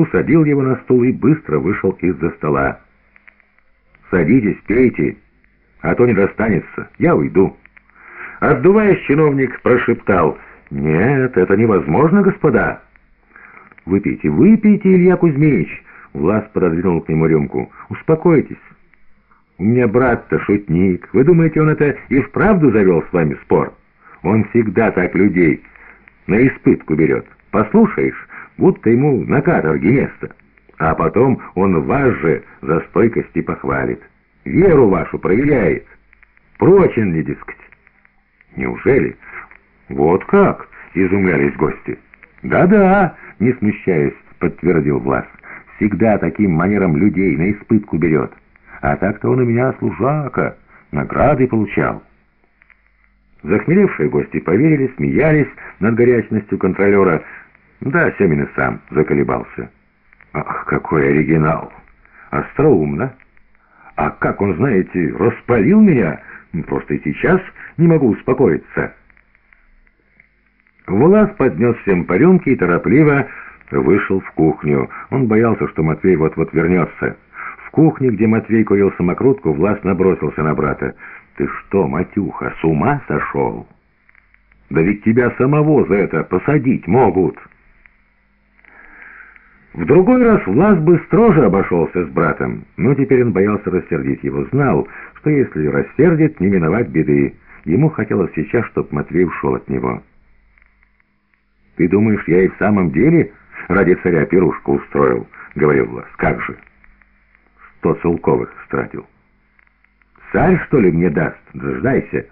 усадил его на стул и быстро вышел из-за стола. «Садитесь, пейте, а то не достанется, я уйду». Отдуваясь, чиновник прошептал, «Нет, это невозможно, господа». «Выпейте, выпейте, Илья Кузьмич!» Влас пододвинул к нему рюмку. «Успокойтесь. У меня брат-то шутник. Вы думаете, он это и вправду завел с вами спор? Он всегда так людей на испытку берет. Послушаешь, будто ему на каторге место. А потом он вас же за стойкость и похвалит. Веру вашу проверяет. Прочен ли, дескать? Неужели? Вот как? Изумлялись гости. Да-да, не смущаясь, подтвердил Влас. Всегда таким манером людей на испытку берет. А так-то он у меня служака, награды получал. Захмелевшие гости поверили, смеялись над горячностью контролера. Да, Семин и сам заколебался. Ах, какой оригинал! Остроумно. А как он, знаете, распалил меня, просто и сейчас не могу успокоиться. Влас поднес всем по рюмке и торопливо вышел в кухню. Он боялся, что Матвей вот-вот вернется. В кухне, где Матвей курил самокрутку, Влас набросился на брата. «Ты что, Матюха, с ума сошел? Да ведь тебя самого за это посадить могут!» В другой раз Влас бы строже обошелся с братом, но теперь он боялся рассердить его. Знал, что если рассердит, не миновать беды. Ему хотелось сейчас, чтобы Матвей ушел от него. «Ты думаешь, я и в самом деле ради царя пирушку устроил?» — говорил Влас. «Как же? Сто целковых стратил». Царь, что ли, мне даст? Дождайся.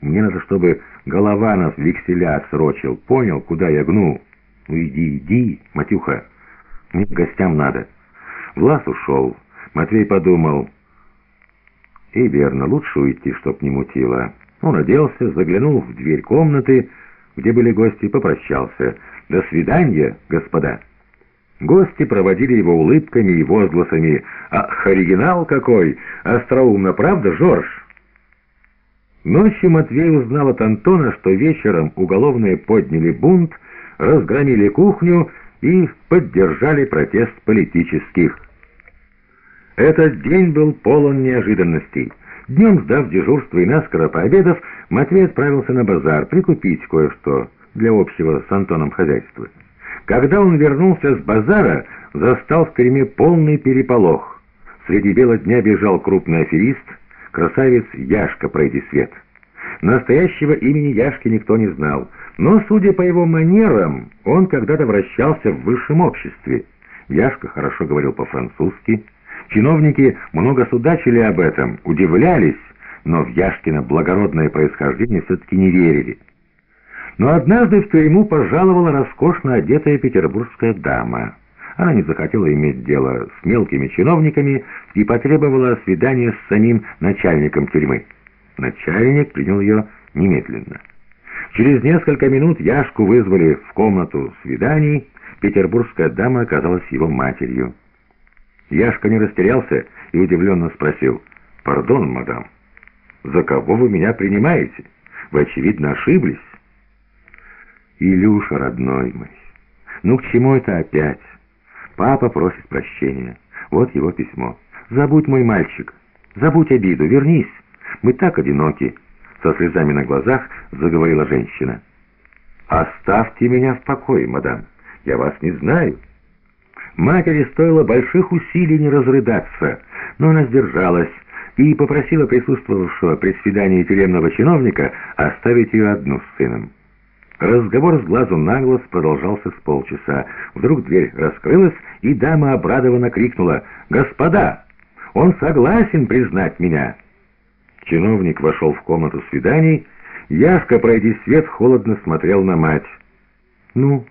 Мне надо, чтобы голова нас векселя отсрочил. Понял, куда я гну? Ну иди, иди, Матюха. Мне к гостям надо. Влас ушел. Матвей подумал. И верно, лучше уйти, чтоб не мутило. Он оделся, заглянул в дверь комнаты, где были гости, попрощался. «До свидания, господа!» Гости проводили его улыбками и возгласами «Ах, оригинал какой! Остроумно, правда, Жорж?» Ночью Матвей узнал от Антона, что вечером уголовные подняли бунт, разгромили кухню и поддержали протест политических. Этот день был полон неожиданностей. Днем, сдав дежурство и наскоро пообедав, Матвей отправился на базар прикупить кое-что для общего с Антоном хозяйства. Когда он вернулся с базара, застал в тюрьме полный переполох. Среди бела дня бежал крупный аферист, красавец Яшка «Пройди свет». Настоящего имени Яшки никто не знал, но, судя по его манерам, он когда-то вращался в высшем обществе. Яшка хорошо говорил по-французски. Чиновники много судачили об этом, удивлялись, но в Яшкино благородное происхождение все-таки не верили. Но однажды в тюрьму пожаловала роскошно одетая петербургская дама. Она не захотела иметь дело с мелкими чиновниками и потребовала свидания с самим начальником тюрьмы. Начальник принял ее немедленно. Через несколько минут Яшку вызвали в комнату свиданий. Петербургская дама оказалась его матерью. Яшка не растерялся и удивленно спросил, «Пардон, мадам, за кого вы меня принимаете? Вы, очевидно, ошиблись». «Илюша, родной мой, ну к чему это опять? Папа просит прощения. Вот его письмо. Забудь, мой мальчик, забудь обиду, вернись. Мы так одиноки». Со слезами на глазах заговорила женщина. «Оставьте меня в покое, мадам. Я вас не знаю». Матери стоило больших усилий не разрыдаться, но она сдержалась и попросила присутствовавшего при свидании тюремного чиновника оставить ее одну с сыном. Разговор с глазу на глаз продолжался с полчаса. Вдруг дверь раскрылась, и дама обрадованно крикнула «Господа, он согласен признать меня!» Чиновник вошел в комнату свиданий. Яшка, пройди свет, холодно смотрел на мать. «Ну,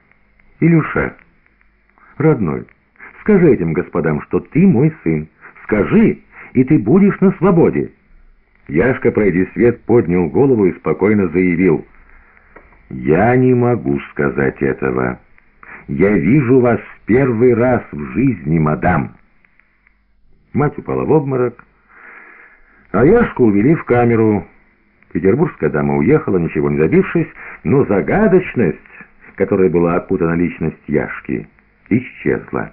Илюша, родной, скажи этим господам, что ты мой сын. Скажи, и ты будешь на свободе». Яшка, пройди свет, поднял голову и спокойно заявил — «Я не могу сказать этого. Я вижу вас в первый раз в жизни, мадам». Мать упала в обморок, а Яшку увели в камеру. Петербургская дама уехала, ничего не добившись, но загадочность, которой была окутана личность Яшки, исчезла.